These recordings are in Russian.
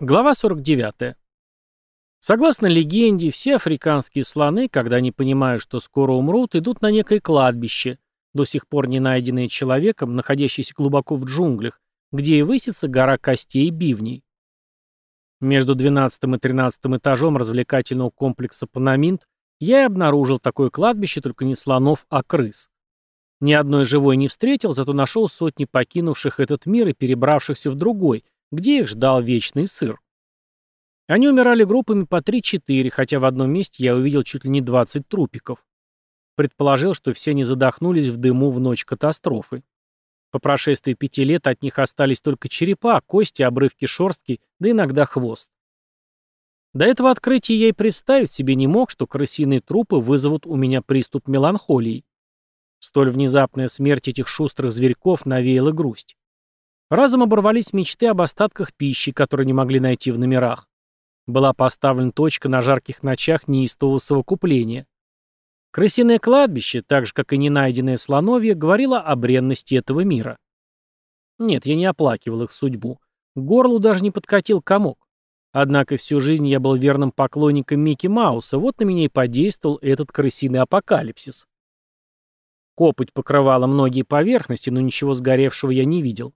Глава 49. Согласно легенде, все африканские слоны, когда они понимают, что скоро умрут, идут на некое кладбище, до сих пор не найденное человеком, находящееся глубоко в джунглях, где и высится гора костей бивней. Между 12 и 13 этажом развлекательного комплекса «Панаминт» я и обнаружил такое кладбище, только не слонов, а крыс. Ни одной живой не встретил, зато нашел сотни покинувших этот мир и перебравшихся в другой – где их ждал вечный сыр. Они умирали группами по 3-4, хотя в одном месте я увидел чуть ли не 20 трупиков. Предположил, что все они задохнулись в дыму в ночь катастрофы. По прошествии пяти лет от них остались только черепа, кости, обрывки шорстки, да иногда хвост. До этого открытия я и представить себе не мог, что крысиные трупы вызовут у меня приступ меланхолии. Столь внезапная смерть этих шустрых зверьков навеяла грусть. Разом оборвались мечты об остатках пищи, которые не могли найти в номерах. Была поставлена точка на жарких ночах неистового совокупления. Крысиное кладбище, так же, как и ненайденное слоновье, говорило о бренности этого мира. Нет, я не оплакивал их судьбу. К горлу даже не подкатил комок. Однако всю жизнь я был верным поклонником Микки Мауса, вот на меня и подействовал этот крысиный апокалипсис. Копоть покрывала многие поверхности, но ничего сгоревшего я не видел.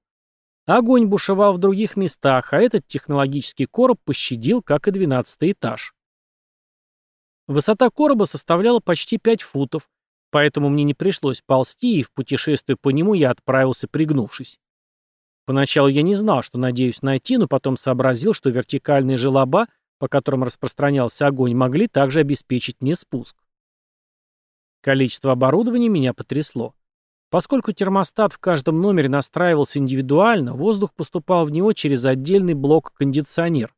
Огонь бушевал в других местах, а этот технологический короб пощадил, как и двенадцатый этаж. Высота короба составляла почти 5 футов, поэтому мне не пришлось ползти, и в путешествие по нему я отправился пригнувшись. Поначалу я не знал, что надеюсь найти, но потом сообразил, что вертикальные желоба, по которым распространялся огонь, могли также обеспечить мне спуск. Количество оборудования меня потрясло. Поскольку термостат в каждом номере настраивался индивидуально, воздух поступал в него через отдельный блок-кондиционер.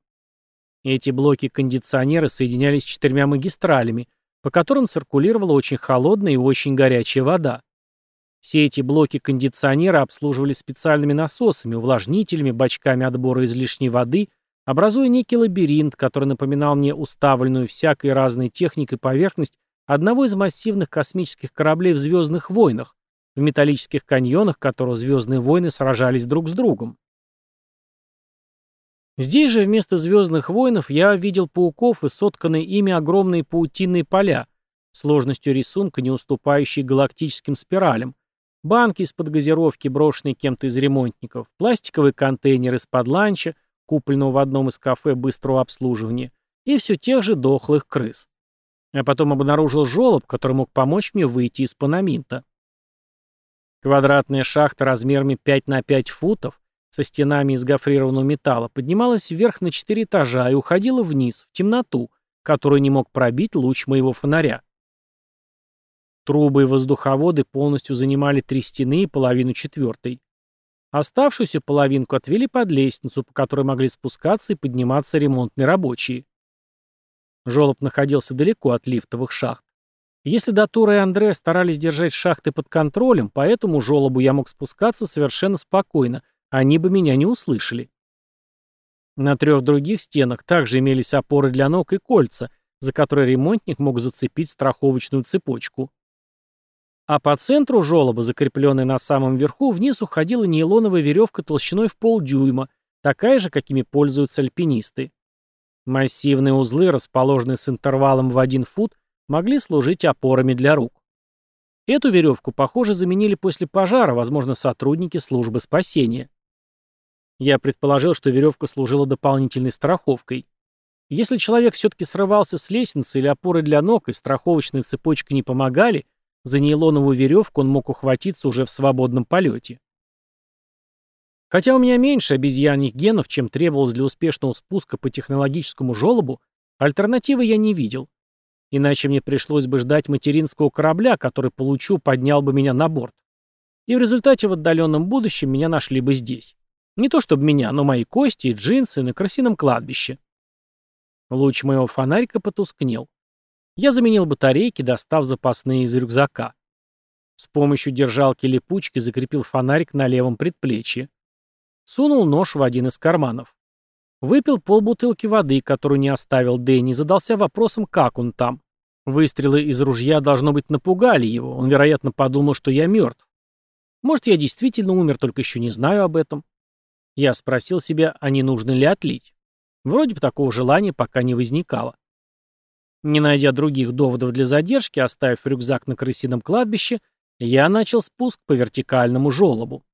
Эти блоки-кондиционеры соединялись четырьмя магистралями, по которым циркулировала очень холодная и очень горячая вода. Все эти блоки кондиционера обслуживались специальными насосами, увлажнителями, бачками отбора излишней воды, образуя некий лабиринт, который напоминал мне уставленную всякой разной техникой поверхность одного из массивных космических кораблей в «Звездных войнах», в металлических каньонах которого звездные войны сражались друг с другом. Здесь же вместо звездных воинов я видел пауков и сотканные ими огромные паутинные поля, сложностью рисунка, не уступающие галактическим спиралям, банки из-под газировки, брошенные кем-то из ремонтников, пластиковые контейнеры из-под ланча, купленного в одном из кафе быстрого обслуживания, и все тех же дохлых крыс. А потом обнаружил жолоб, который мог помочь мне выйти из панаминта. Квадратная шахта размерами 5 на 5 футов со стенами из гофрированного металла поднималась вверх на 4 этажа и уходила вниз, в темноту, которую не мог пробить луч моего фонаря. Трубы и воздуховоды полностью занимали три стены и половину четвертой. Оставшуюся половинку отвели под лестницу, по которой могли спускаться и подниматься ремонтные рабочие. Жолоб находился далеко от лифтовых шахт. Если Датура и Андре старались держать шахты под контролем, по этому желобу я мог спускаться совершенно спокойно, они бы меня не услышали. На трех других стенах также имелись опоры для ног и кольца, за которые ремонтник мог зацепить страховочную цепочку. А по центру желоба, закрепленной на самом верху, вниз уходила нейлоновая веревка толщиной в полдюйма, такая же, какими пользуются альпинисты. Массивные узлы, расположенные с интервалом в один фут, могли служить опорами для рук. Эту веревку, похоже, заменили после пожара, возможно, сотрудники службы спасения. Я предположил, что веревка служила дополнительной страховкой. Если человек все-таки срывался с лестницы или опоры для ног, и страховочная цепочка не помогали, за нейлоновую веревку он мог ухватиться уже в свободном полете. Хотя у меня меньше обезьяньих генов, чем требовалось для успешного спуска по технологическому желобу, альтернативы я не видел. Иначе мне пришлось бы ждать материнского корабля, который, получу, поднял бы меня на борт. И в результате в отдаленном будущем меня нашли бы здесь. Не то чтобы меня, но мои кости и джинсы на крысином кладбище. Луч моего фонарика потускнел. Я заменил батарейки, достав запасные из рюкзака. С помощью держалки-липучки закрепил фонарик на левом предплечье. Сунул нож в один из карманов. Выпил полбутылки воды, которую не оставил Дэнни, задался вопросом, как он там. Выстрелы из ружья, должно быть, напугали его. Он, вероятно, подумал, что я мертв. Может, я действительно умер, только еще не знаю об этом. Я спросил себя, а не нужно ли отлить. Вроде бы такого желания пока не возникало. Не найдя других доводов для задержки, оставив рюкзак на крысином кладбище, я начал спуск по вертикальному желобу.